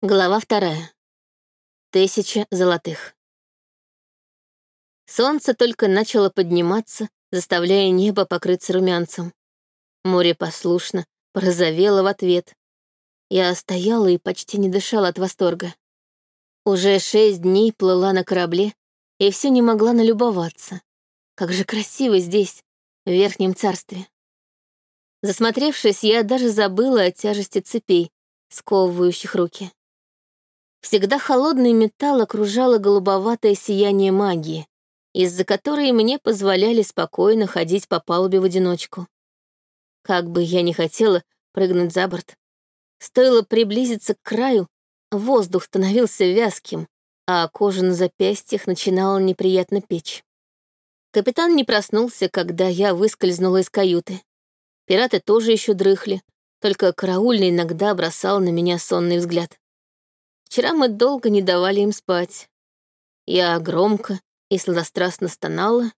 Глава вторая. Тысяча золотых. Солнце только начало подниматься, заставляя небо покрыться румянцем. Море послушно порозовело в ответ. Я стояла и почти не дышала от восторга. Уже шесть дней плыла на корабле и все не могла налюбоваться. Как же красиво здесь, в Верхнем Царстве. Засмотревшись, я даже забыла о тяжести цепей, сковывающих руки. Всегда холодный металл окружало голубоватое сияние магии, из-за которой мне позволяли спокойно ходить по палубе в одиночку. Как бы я ни хотела прыгнуть за борт, стоило приблизиться к краю, воздух становился вязким, а кожа на запястьях начинала неприятно печь. Капитан не проснулся, когда я выскользнула из каюты. Пираты тоже еще дрыхли, только караульный иногда бросал на меня сонный взгляд. Вчера мы долго не давали им спать. Я громко и сладострастно стонала.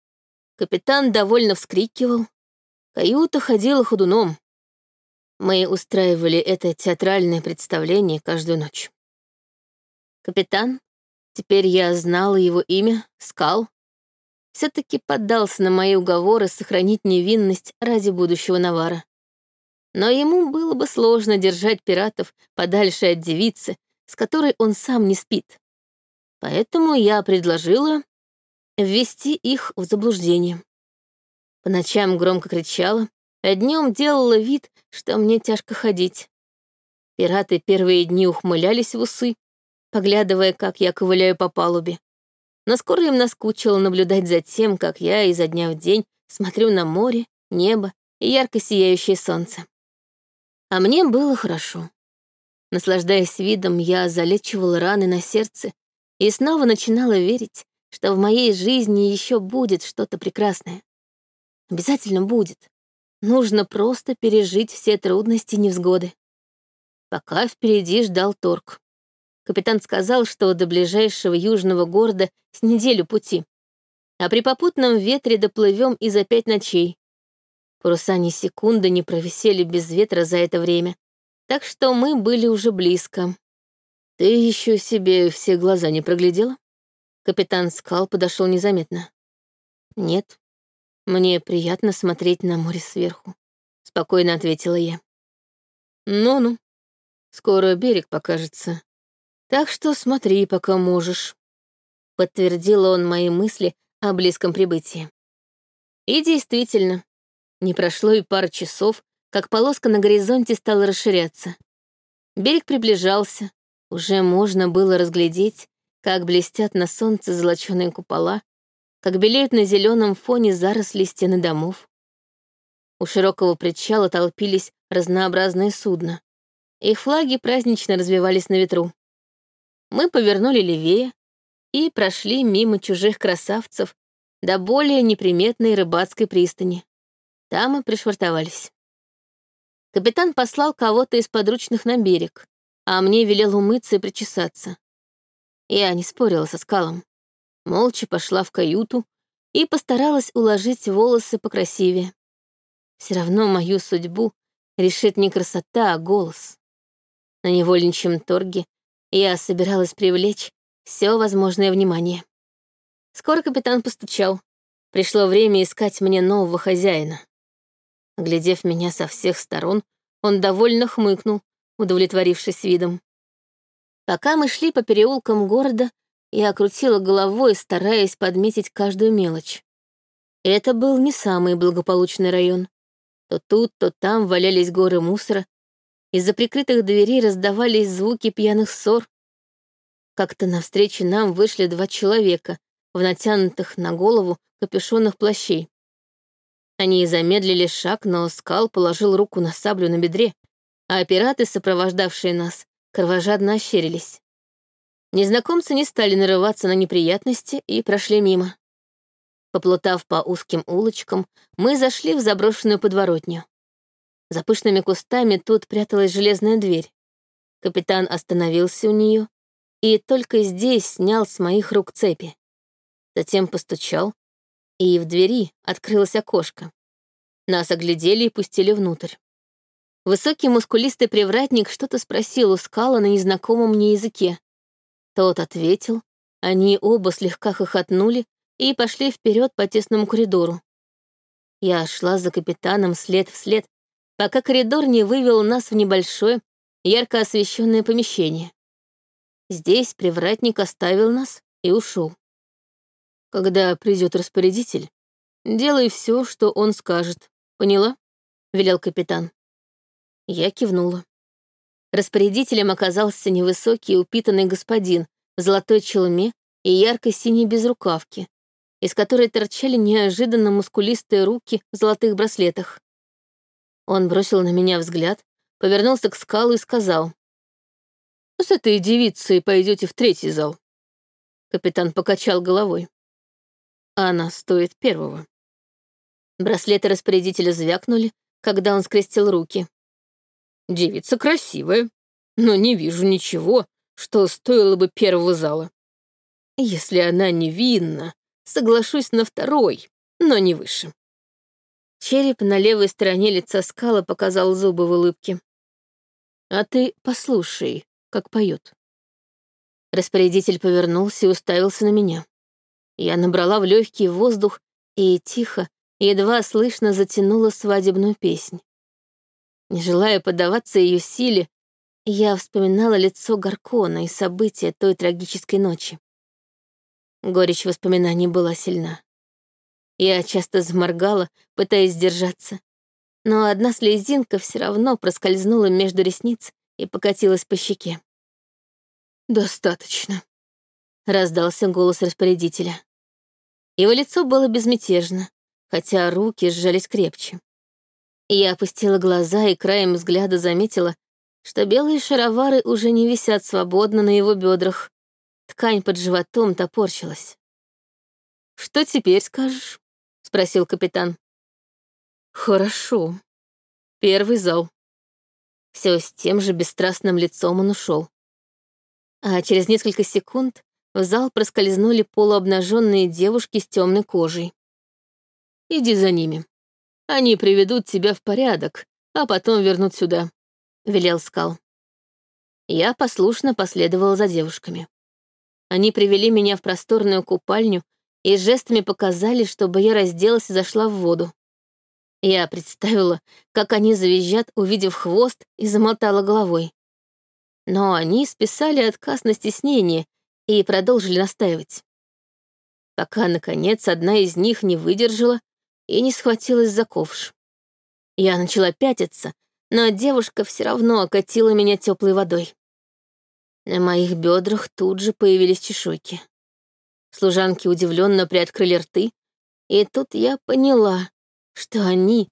Капитан довольно вскрикивал. Каюта ходила ходуном. Мы устраивали это театральное представление каждую ночь. Капитан, теперь я знала его имя, Скал, все-таки поддался на мои уговоры сохранить невинность ради будущего Навара. Но ему было бы сложно держать пиратов подальше от девицы, с которой он сам не спит. Поэтому я предложила ввести их в заблуждение. По ночам громко кричала, а днем делала вид, что мне тяжко ходить. Пираты первые дни ухмылялись в усы, поглядывая, как я ковыляю по палубе. Но скоро им наскучило наблюдать за тем, как я изо дня в день смотрю на море, небо и ярко сияющее солнце. А мне было хорошо. Наслаждаясь видом, я залечивала раны на сердце и снова начинала верить, что в моей жизни еще будет что-то прекрасное. Обязательно будет. Нужно просто пережить все трудности и невзгоды. Пока впереди ждал торг. Капитан сказал, что до ближайшего южного города с неделю пути, а при попутном ветре доплывем и за пять ночей. Паруса ни секунды не провисели без ветра за это время, так что мы были уже близко. Ты еще себе все глаза не проглядела? Капитан Скал подошел незаметно. Нет, мне приятно смотреть на море сверху, спокойно ответила я. Ну-ну, скоро берег покажется. Так что смотри, пока можешь. Подтвердил он мои мысли о близком прибытии. И действительно, не прошло и пары часов, как полоска на горизонте стала расширяться. Берег приближался, уже можно было разглядеть, как блестят на солнце золоченые купола, как белеют на зеленом фоне заросли стены домов. У широкого причала толпились разнообразные судна. Их флаги празднично развивались на ветру. Мы повернули левее и прошли мимо чужих красавцев до более неприметной рыбацкой пристани. Там мы пришвартовались. Капитан послал кого-то из подручных на берег, а мне велел умыться и причесаться. Я не спорила со скалом. Молча пошла в каюту и постаралась уложить волосы покрасивее. Все равно мою судьбу решит не красота, а голос. На невольничьем торге я собиралась привлечь все возможное внимание. Скоро капитан постучал. Пришло время искать мне нового хозяина. Глядев меня со всех сторон, он довольно хмыкнул, удовлетворившись видом. Пока мы шли по переулкам города, я крутила головой, стараясь подметить каждую мелочь. Это был не самый благополучный район. То тут, то там валялись горы мусора. Из-за прикрытых дверей раздавались звуки пьяных ссор. Как-то навстречу нам вышли два человека в натянутых на голову капюшонах плащей. Они замедлили шаг, но Скал положил руку на саблю на бедре, а пираты, сопровождавшие нас, кровожадно ощерились. Незнакомцы не стали нарываться на неприятности и прошли мимо. Поплутав по узким улочкам, мы зашли в заброшенную подворотню. За пышными кустами тут пряталась железная дверь. Капитан остановился у нее и только здесь снял с моих рук цепи. Затем постучал, и в двери открылось окошко. Нас оглядели и пустили внутрь. Высокий мускулистый привратник что-то спросил у скала на незнакомом мне языке. Тот ответил, они оба слегка хохотнули и пошли вперед по тесному коридору. Я шла за капитаном след в след, пока коридор не вывел нас в небольшое, ярко освещенное помещение. Здесь привратник оставил нас и ушел. Когда придет распорядитель, делай все, что он скажет. Поняла? велел капитан. Я кивнула. Распорядителем оказался невысокий упитанный господин в золотой челме и яркой синей безрукавке, из которой торчали неожиданно мускулистые руки в золотых браслетах. Он бросил на меня взгляд, повернулся к скалу и сказал. «С этой девицей пойдете в третий зал». Капитан покачал головой. Она стоит первого. Браслеты распорядителя звякнули, когда он скрестил руки. Девица красивая, но не вижу ничего, что стоило бы первого зала. Если она невинна, соглашусь на второй, но не выше. Череп на левой стороне лица скала показал зубы в улыбке. «А ты послушай, как поет». Распорядитель повернулся и уставился на меня. Я набрала в легкий воздух и тихо, едва слышно затянула свадебную песнь. Не желая поддаваться ее силе, я вспоминала лицо Гаркона и события той трагической ночи. Горечь воспоминаний была сильна. Я часто заморгала, пытаясь сдержаться. Но одна слезинка все равно проскользнула между ресниц и покатилась по щеке. «Достаточно», — раздался голос распорядителя. Его лицо было безмятежно, хотя руки сжались крепче. Я опустила глаза и краем взгляда заметила, что белые шаровары уже не висят свободно на его бедрах. Ткань под животом топорщилась. «Что теперь скажешь?» — спросил капитан. «Хорошо. Первый зал». Все с тем же бесстрастным лицом он ушел. А через несколько секунд в зал проскользнули полуобнаженные девушки с темной кожей. «Иди за ними. Они приведут тебя в порядок, а потом вернут сюда», — велел Скал. Я послушно последовала за девушками. Они привели меня в просторную купальню и жестами показали, чтобы я разделась и зашла в воду. Я представила, как они завизжат, увидев хвост, и замотала головой. Но они списали отказ на стеснение и продолжили настаивать. Пока, наконец, одна из них не выдержала и не схватилась за ковш. Я начала пятиться, но девушка все равно окатила меня теплой водой. На моих бедрах тут же появились чешуйки. Служанки удивленно приоткрыли рты, и тут я поняла, что они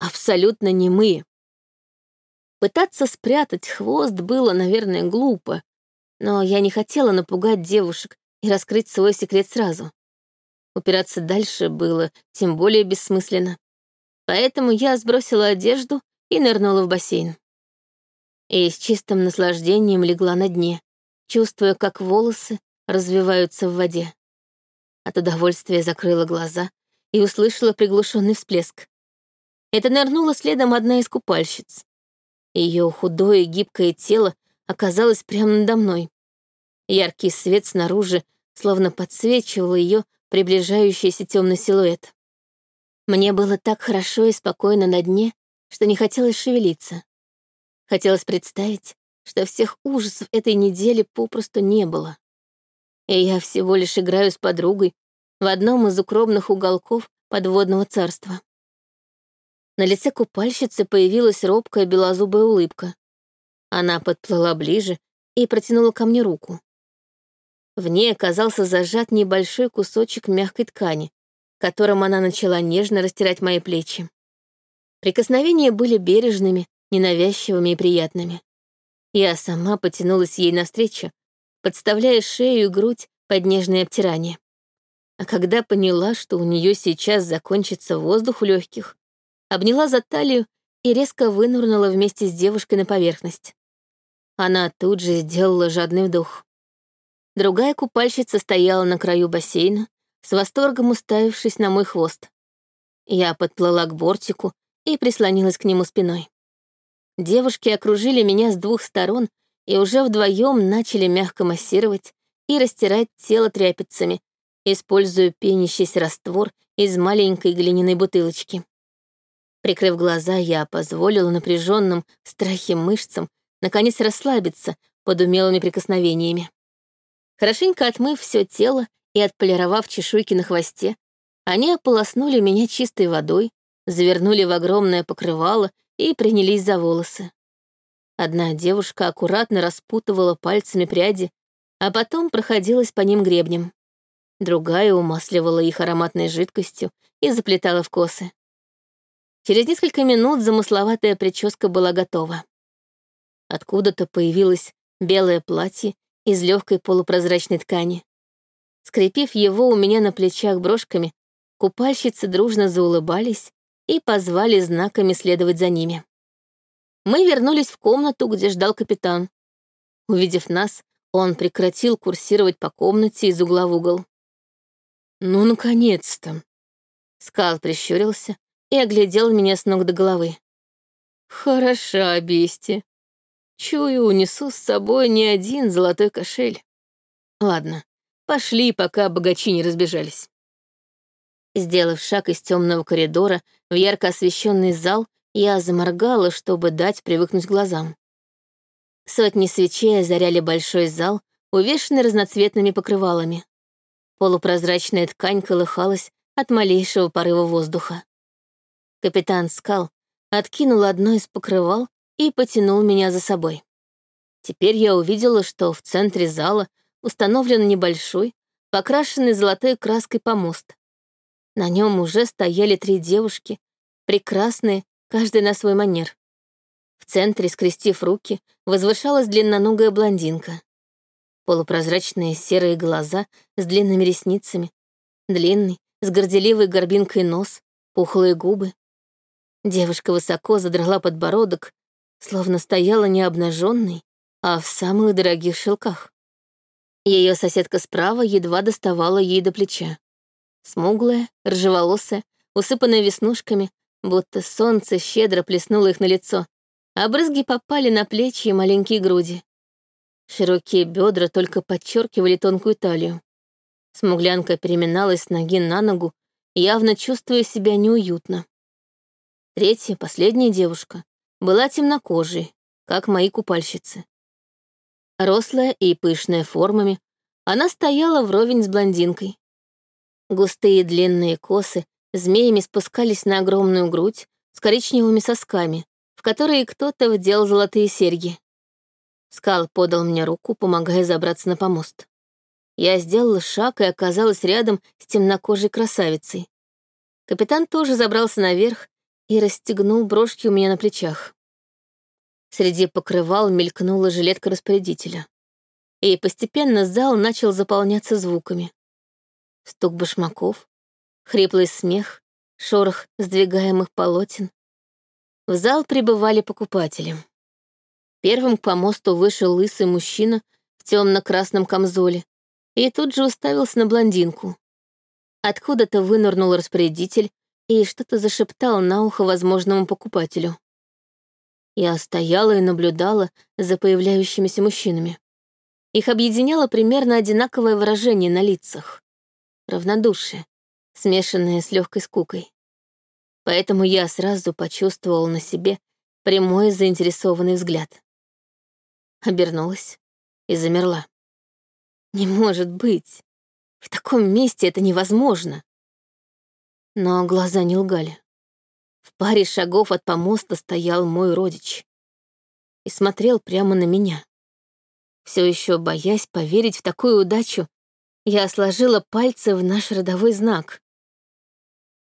абсолютно немые. Пытаться спрятать хвост было, наверное, глупо, но я не хотела напугать девушек и раскрыть свой секрет сразу. Упираться дальше было тем более бессмысленно. Поэтому я сбросила одежду и нырнула в бассейн. И с чистым наслаждением легла на дне, чувствуя, как волосы развиваются в воде. От удовольствия закрыла глаза и услышала приглушенный всплеск. Это нырнула следом одна из купальщиц. Ее худое гибкое тело оказалось прямо надо мной. Яркий свет снаружи словно подсвечивал ее приближающийся темный силуэт. Мне было так хорошо и спокойно на дне, что не хотелось шевелиться. Хотелось представить, что всех ужасов этой недели попросту не было и я всего лишь играю с подругой в одном из укромных уголков подводного царства. На лице купальщицы появилась робкая белозубая улыбка. Она подплыла ближе и протянула ко мне руку. В ней оказался зажат небольшой кусочек мягкой ткани, которым она начала нежно растирать мои плечи. Прикосновения были бережными, ненавязчивыми и приятными. Я сама потянулась ей навстречу, подставляя шею и грудь под нежное обтирание. А когда поняла, что у нее сейчас закончится воздух в легких, обняла за талию и резко вынурнула вместе с девушкой на поверхность. Она тут же сделала жадный вдох. Другая купальщица стояла на краю бассейна, с восторгом уставившись на мой хвост. Я подплыла к бортику и прислонилась к нему спиной. Девушки окружили меня с двух сторон и уже вдвоем начали мягко массировать и растирать тело тряпицами, используя пенящийся раствор из маленькой глиняной бутылочки. Прикрыв глаза, я позволила напряженным страхе мышцам наконец расслабиться под умелыми прикосновениями. Хорошенько отмыв все тело и отполировав чешуйки на хвосте, они ополоснули меня чистой водой, завернули в огромное покрывало и принялись за волосы. Одна девушка аккуратно распутывала пальцами пряди, а потом проходилась по ним гребнем. Другая умасливала их ароматной жидкостью и заплетала в косы. Через несколько минут замысловатая прическа была готова. Откуда-то появилось белое платье из легкой полупрозрачной ткани. Скрепив его у меня на плечах брошками, купальщицы дружно заулыбались и позвали знаками следовать за ними. Мы вернулись в комнату, где ждал капитан. Увидев нас, он прекратил курсировать по комнате из угла в угол. «Ну, наконец-то!» Скал прищурился и оглядел меня с ног до головы. «Хороша, Бести. Чую, унесу с собой не один золотой кошель. Ладно, пошли, пока богачи не разбежались». Сделав шаг из темного коридора в ярко освещенный зал, я заморгала, чтобы дать привыкнуть глазам. Сотни свечей озаряли большой зал, увешанный разноцветными покрывалами. Полупрозрачная ткань колыхалась от малейшего порыва воздуха. Капитан Скал откинул одно из покрывал и потянул меня за собой. Теперь я увидела, что в центре зала установлен небольшой, покрашенный золотой краской помост. На нем уже стояли три девушки, прекрасные, каждая на свой манер. В центре, скрестив руки, возвышалась длинноногая блондинка. Полупрозрачные серые глаза с длинными ресницами, длинный, с горделивой горбинкой нос, пухлые губы. Девушка высоко задрала подбородок, словно стояла не обнаженной, а в самых дорогих шелках. Ее соседка справа едва доставала ей до плеча. Смуглая, рыжеволосая, усыпанная веснушками, будто солнце щедро плеснуло их на лицо, а брызги попали на плечи и маленькие груди. Широкие бедра только подчеркивали тонкую талию. Смуглянка переминалась с ноги на ногу, явно чувствуя себя неуютно. Третья, последняя девушка, была темнокожей, как мои купальщицы. Рослая и пышная формами, она стояла вровень с блондинкой. Густые длинные косы змеями спускались на огромную грудь с коричневыми сосками, в которые кто-то вдел золотые серьги. Скал подал мне руку, помогая забраться на помост. Я сделала шаг и оказалась рядом с темнокожей красавицей. Капитан тоже забрался наверх и расстегнул брошки у меня на плечах. Среди покрывал мелькнула жилетка распорядителя. И постепенно зал начал заполняться звуками стук башмаков, хриплый смех, шорох сдвигаемых полотен. В зал прибывали покупатели. Первым к помосту вышел лысый мужчина в темно-красном камзоле и тут же уставился на блондинку. Откуда-то вынырнул распорядитель и что-то зашептал на ухо возможному покупателю. Я стояла и наблюдала за появляющимися мужчинами. Их объединяло примерно одинаковое выражение на лицах равнодушие, смешанное с легкой скукой. Поэтому я сразу почувствовала на себе прямой заинтересованный взгляд. Обернулась и замерла. Не может быть. В таком месте это невозможно. Но глаза не лгали. В паре шагов от помоста стоял мой родич и смотрел прямо на меня. Все еще боясь поверить в такую удачу, я сложила пальцы в наш родовой знак.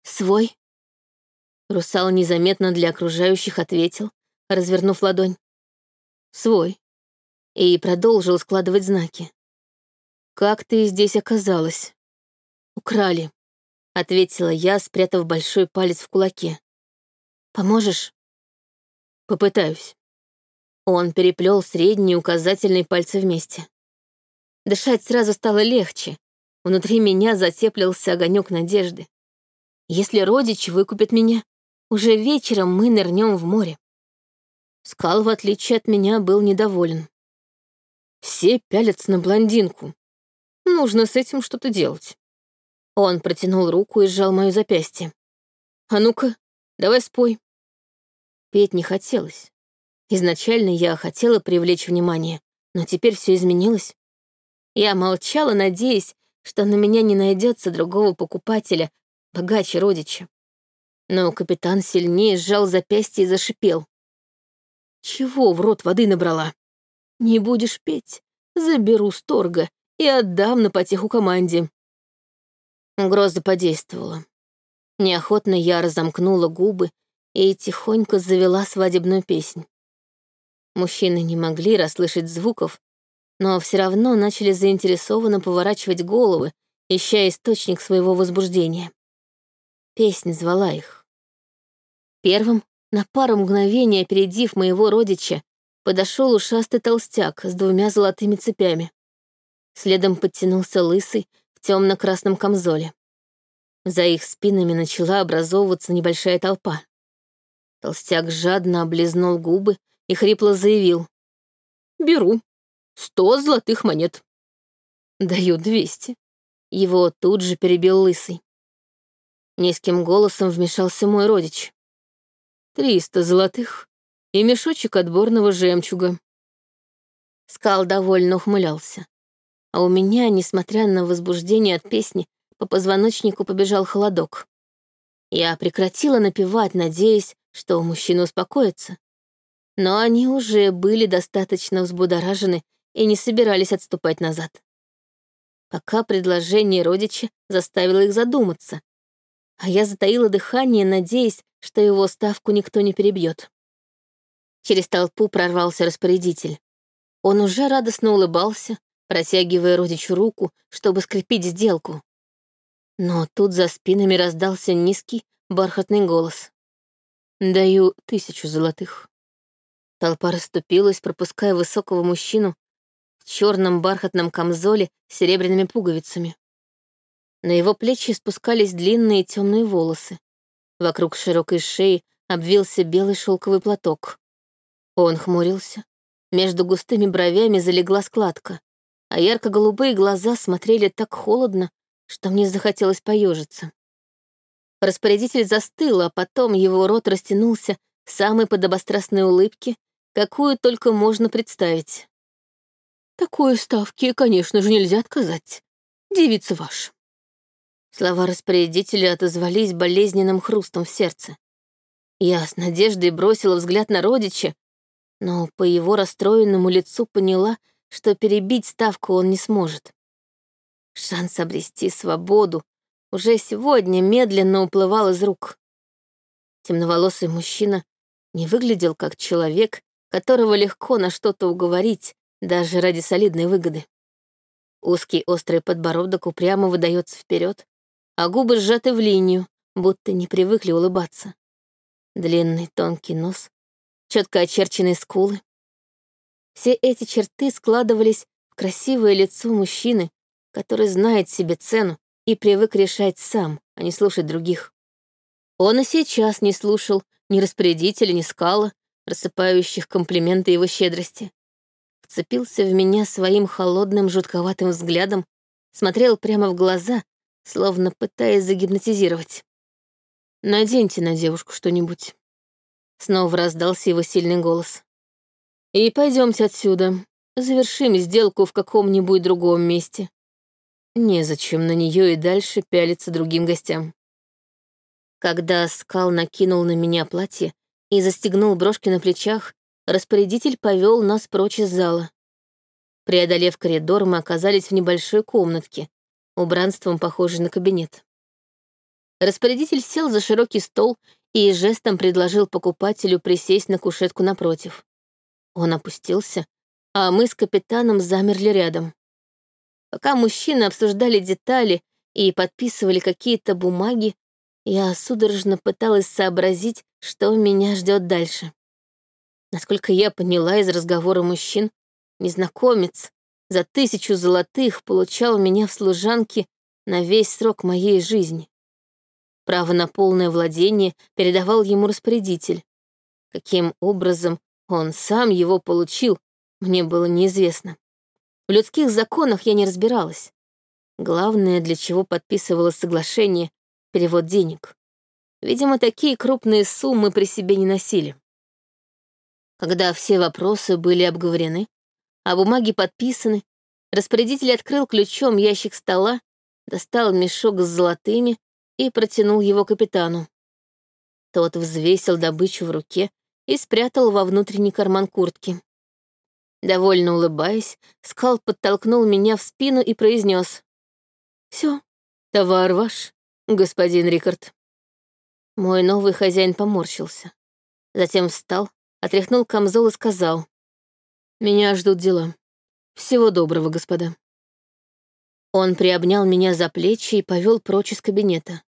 «Свой?» Русал незаметно для окружающих ответил, развернув ладонь. «Свой». И продолжил складывать знаки. «Как ты здесь оказалась?» «Украли», — ответила я, спрятав большой палец в кулаке. «Поможешь?» «Попытаюсь». Он переплел средний и указательный пальцы вместе. Дышать сразу стало легче. Внутри меня затеплился огонек надежды. Если родичи выкупят меня, уже вечером мы нырнем в море. Скал, в отличие от меня, был недоволен. Все пялятся на блондинку. Нужно с этим что-то делать. Он протянул руку и сжал мое запястье. «А ну-ка, давай спой». Петь не хотелось. Изначально я хотела привлечь внимание, но теперь все изменилось. Я молчала, надеясь, что на меня не найдется другого покупателя, богаче родича. Но капитан сильнее сжал запястье и зашипел. Чего в рот воды набрала? Не будешь петь, заберу с и отдам на потеху команде. Угроза подействовала. Неохотно я разомкнула губы и тихонько завела свадебную песнь. Мужчины не могли расслышать звуков, но все равно начали заинтересованно поворачивать головы, ища источник своего возбуждения. Песня звала их. Первым, на пару мгновений опередив моего родича, подошел ушастый толстяк с двумя золотыми цепями. Следом подтянулся лысый темно-красном камзоле. За их спинами начала образовываться небольшая толпа. Толстяк жадно облизнул губы и хрипло заявил. «Беру. Сто золотых монет». «Даю двести». Его тут же перебил лысый. Низким голосом вмешался мой родич. «Триста золотых и мешочек отборного жемчуга». Скал довольно ухмылялся. А у меня, несмотря на возбуждение от песни, по позвоночнику побежал холодок. Я прекратила напевать, надеясь, что мужчина успокоится. Но они уже были достаточно взбудоражены и не собирались отступать назад. Пока предложение родича заставило их задуматься, а я затаила дыхание, надеясь, что его ставку никто не перебьет. Через толпу прорвался распорядитель. Он уже радостно улыбался, протягивая родичу руку, чтобы скрепить сделку. Но тут за спинами раздался низкий, бархатный голос. «Даю тысячу золотых». Толпа расступилась, пропуская высокого мужчину в черном бархатном камзоле с серебряными пуговицами. На его плечи спускались длинные темные волосы. Вокруг широкой шеи обвился белый шелковый платок. Он хмурился. Между густыми бровями залегла складка, а ярко-голубые глаза смотрели так холодно, что мне захотелось поежиться. Распорядитель застыл, а потом его рот растянулся в самой подобострастной улыбке, какую только можно представить. Такой ставки, конечно же, нельзя отказать. Девица ваша. Слова распорядителя отозвались болезненным хрустом в сердце. Я с надеждой бросила взгляд на родича, но по его расстроенному лицу поняла, что перебить ставку он не сможет. Шанс обрести свободу уже сегодня медленно уплывал из рук. Темноволосый мужчина не выглядел как человек, которого легко на что-то уговорить, даже ради солидной выгоды. Узкий острый подбородок упрямо выдается вперед, а губы сжаты в линию, будто не привыкли улыбаться. Длинный тонкий нос, четко очерченные скулы. Все эти черты складывались в красивое лицо мужчины, который знает себе цену и привык решать сам, а не слушать других. Он и сейчас не слушал ни распорядителя, ни скала, рассыпающих комплименты его щедрости. Вцепился в меня своим холодным, жутковатым взглядом, смотрел прямо в глаза словно пытаясь загипнотизировать. «Наденьте на девушку что-нибудь». Снова раздался его сильный голос. «И пойдемте отсюда. Завершим сделку в каком-нибудь другом месте. Незачем на нее и дальше пялиться другим гостям». Когда Скал накинул на меня платье и застегнул брошки на плечах, распорядитель повел нас прочь из зала. Преодолев коридор, мы оказались в небольшой комнатке, убранством похожий на кабинет. Распорядитель сел за широкий стол и жестом предложил покупателю присесть на кушетку напротив. Он опустился, а мы с капитаном замерли рядом. Пока мужчины обсуждали детали и подписывали какие-то бумаги, я судорожно пыталась сообразить, что меня ждет дальше. Насколько я поняла из разговора мужчин, незнакомец за тысячу золотых получал меня в служанке на весь срок моей жизни. Право на полное владение передавал ему распорядитель. Каким образом Он сам его получил, мне было неизвестно. В людских законах я не разбиралась. Главное, для чего подписывалось соглашение — перевод денег. Видимо, такие крупные суммы при себе не носили. Когда все вопросы были обговорены, а бумаги подписаны, распорядитель открыл ключом ящик стола, достал мешок с золотыми и протянул его капитану. Тот взвесил добычу в руке и спрятал во внутренний карман куртки. Довольно улыбаясь, Скал подтолкнул меня в спину и произнес: «Все, товар ваш, господин Рикард». Мой новый хозяин поморщился. Затем встал, отряхнул камзол и сказал. «Меня ждут дела. Всего доброго, господа». Он приобнял меня за плечи и повел прочь из кабинета.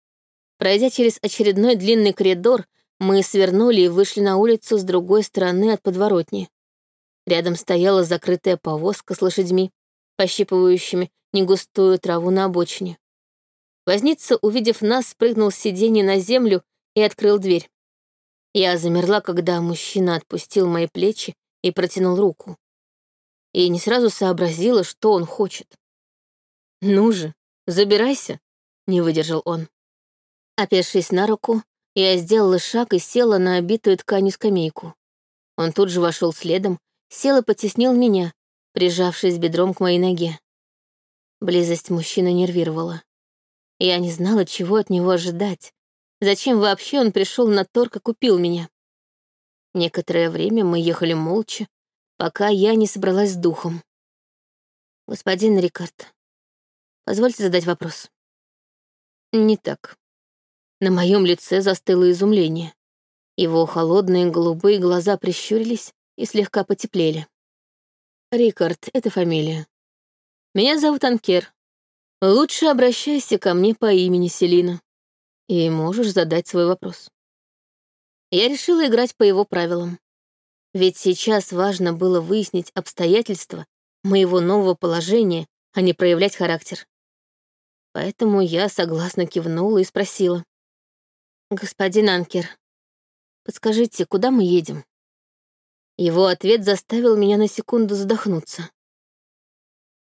Пройдя через очередной длинный коридор, мы свернули и вышли на улицу с другой стороны от подворотни. Рядом стояла закрытая повозка с лошадьми, пощипывающими негустую траву на обочине. Возница, увидев нас, спрыгнул с сиденья на землю и открыл дверь. Я замерла, когда мужчина отпустил мои плечи и протянул руку. И не сразу сообразила, что он хочет. «Ну же, забирайся», — не выдержал он. Опершись на руку, я сделала шаг и села на обитую тканью скамейку. Он тут же вошел следом, сел и потеснил меня, прижавшись бедром к моей ноге. Близость мужчины нервировала. Я не знала, чего от него ожидать, Зачем вообще он пришел на торг и купил меня? Некоторое время мы ехали молча, пока я не собралась с духом. Господин Рикард, позвольте задать вопрос. Не так. На моем лице застыло изумление. Его холодные голубые глаза прищурились и слегка потеплели. Рикард — это фамилия. Меня зовут Анкер. Лучше обращайся ко мне по имени Селина и можешь задать свой вопрос. Я решила играть по его правилам. Ведь сейчас важно было выяснить обстоятельства моего нового положения, а не проявлять характер. Поэтому я согласно кивнула и спросила. «Господин Анкер, подскажите, куда мы едем?» Его ответ заставил меня на секунду задохнуться.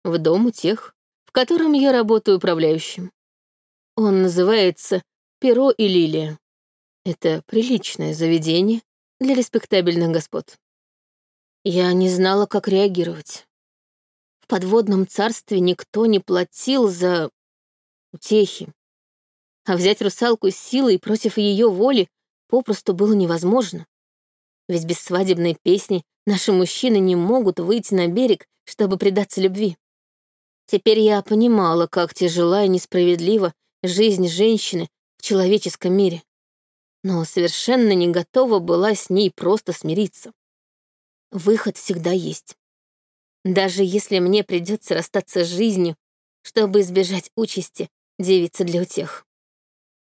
«В дом у тех, в котором я работаю управляющим. Он называется перо и лилия. Это приличное заведение для респектабельных господ. Я не знала, как реагировать. В подводном царстве никто не платил за утехи. А взять русалку с силой против ее воли попросту было невозможно. Ведь без свадебной песни наши мужчины не могут выйти на берег, чтобы предаться любви. Теперь я понимала, как тяжела и несправедлива жизнь женщины, в человеческом мире, но совершенно не готова была с ней просто смириться. Выход всегда есть. Даже если мне придется расстаться с жизнью, чтобы избежать участи девицы для утех.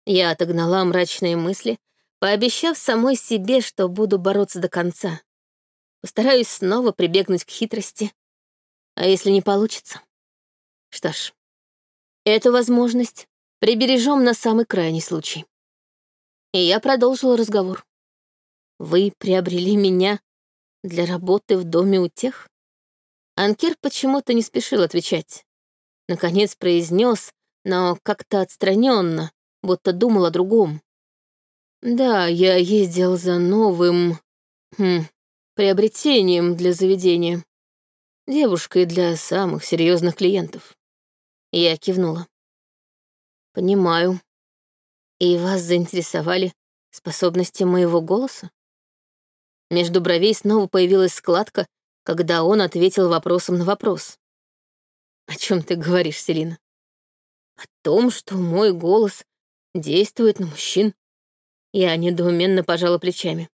Я отогнала мрачные мысли, пообещав самой себе, что буду бороться до конца. Постараюсь снова прибегнуть к хитрости. А если не получится? Что ж, эту возможность Прибережем на самый крайний случай. И я продолжила разговор. Вы приобрели меня для работы в доме у тех? Анкер почему-то не спешил отвечать. Наконец произнес, но как-то отстраненно, будто думал о другом. Да, я ездил за новым... Хм, приобретением для заведения. Девушкой для самых серьезных клиентов. Я кивнула. Понимаю. И вас заинтересовали способности моего голоса? Между бровей снова появилась складка, когда он ответил вопросом на вопрос. «О чем ты говоришь, Селина?» «О том, что мой голос действует на мужчин». Я недоуменно пожала плечами.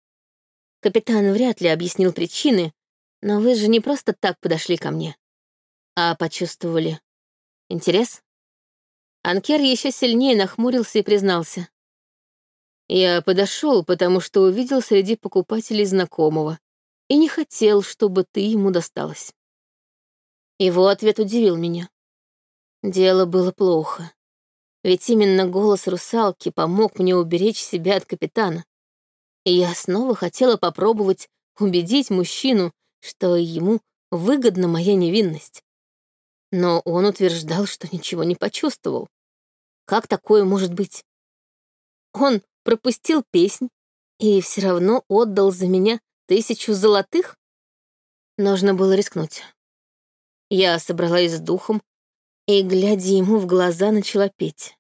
Капитан вряд ли объяснил причины, но вы же не просто так подошли ко мне, а почувствовали интерес. Анкер еще сильнее нахмурился и признался. Я подошел, потому что увидел среди покупателей знакомого и не хотел, чтобы ты ему досталась. Его ответ удивил меня. Дело было плохо. Ведь именно голос русалки помог мне уберечь себя от капитана. И я снова хотела попробовать убедить мужчину, что ему выгодна моя невинность. Но он утверждал, что ничего не почувствовал. Как такое может быть? Он пропустил песнь и все равно отдал за меня тысячу золотых? Нужно было рискнуть. Я собралась с духом и, глядя ему в глаза, начала петь.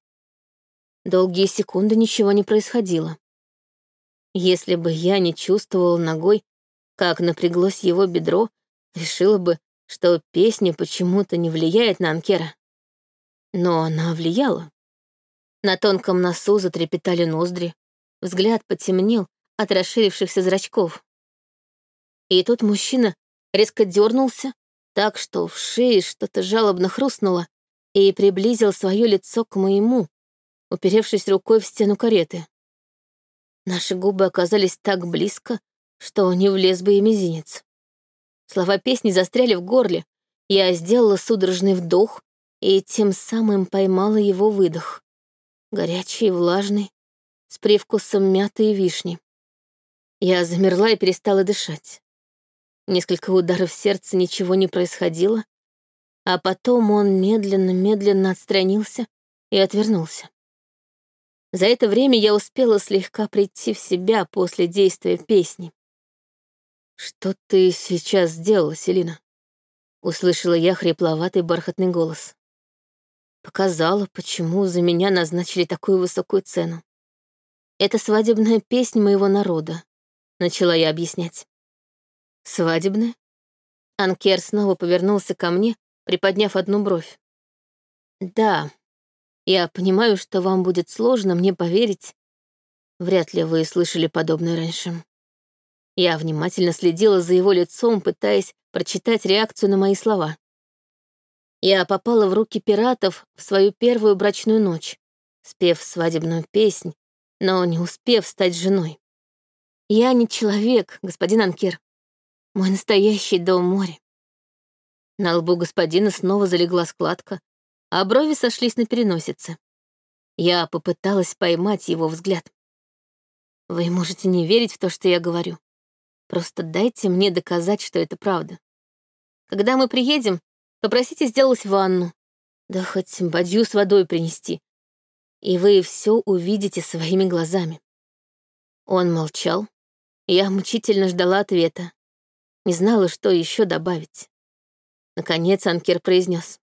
Долгие секунды ничего не происходило. Если бы я не чувствовала ногой, как напряглось его бедро, решила бы, что песня почему-то не влияет на Анкера. Но она влияла. На тонком носу затрепетали ноздри, взгляд потемнел от расширившихся зрачков. И тут мужчина резко дернулся, так что в шее что-то жалобно хрустнуло, и приблизил свое лицо к моему, уперевшись рукой в стену кареты. Наши губы оказались так близко, что не влез бы и мизинец. Слова песни застряли в горле, я сделала судорожный вдох и тем самым поймала его выдох. Горячий и влажный, с привкусом мяты и вишни. Я замерла и перестала дышать. Несколько ударов сердца ничего не происходило, а потом он медленно-медленно отстранился и отвернулся. За это время я успела слегка прийти в себя после действия песни. «Что ты сейчас сделала, Селина?» — услышала я хрипловатый бархатный голос. Показала, почему за меня назначили такую высокую цену. Это свадебная песня моего народа, начала я объяснять. Свадебная? Анкер снова повернулся ко мне, приподняв одну бровь. Да, я понимаю, что вам будет сложно мне поверить. Вряд ли вы слышали подобное раньше. Я внимательно следила за его лицом, пытаясь прочитать реакцию на мои слова. Я попала в руки пиратов в свою первую брачную ночь, спев свадебную песнь, но не успев стать женой. Я не человек, господин Анкер. Мой настоящий дом море. На лбу господина снова залегла складка, а брови сошлись на переносице. Я попыталась поймать его взгляд. Вы можете не верить в то, что я говорю. Просто дайте мне доказать, что это правда. Когда мы приедем, попросите сделать ванну, да хоть бадью с водой принести, и вы все увидите своими глазами. Он молчал, я мучительно ждала ответа. Не знала, что еще добавить. Наконец Анкер произнес.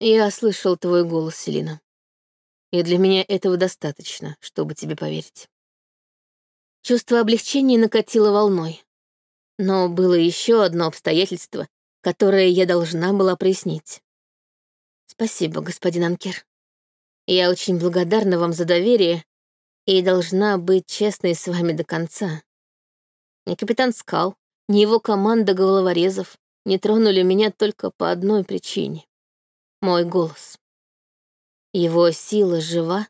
«Я слышал твой голос, Селина. И для меня этого достаточно, чтобы тебе поверить». Чувство облегчения накатило волной. Но было еще одно обстоятельство, которое я должна была прояснить. Спасибо, господин Анкер. Я очень благодарна вам за доверие и должна быть честной с вами до конца. Ни капитан Скал, ни его команда головорезов не тронули меня только по одной причине — мой голос. Его сила жива,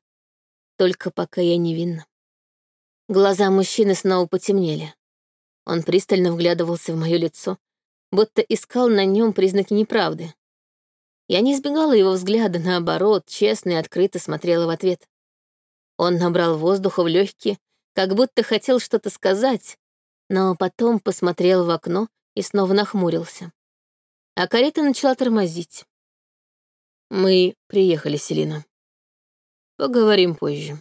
только пока я невинна. Глаза мужчины снова потемнели. Он пристально вглядывался в мое лицо, будто искал на нем признаки неправды. Я не избегала его взгляда, наоборот, честно и открыто смотрела в ответ. Он набрал воздуха в легкие, как будто хотел что-то сказать, но потом посмотрел в окно и снова нахмурился. А карета начала тормозить. «Мы приехали, Селина. Поговорим позже».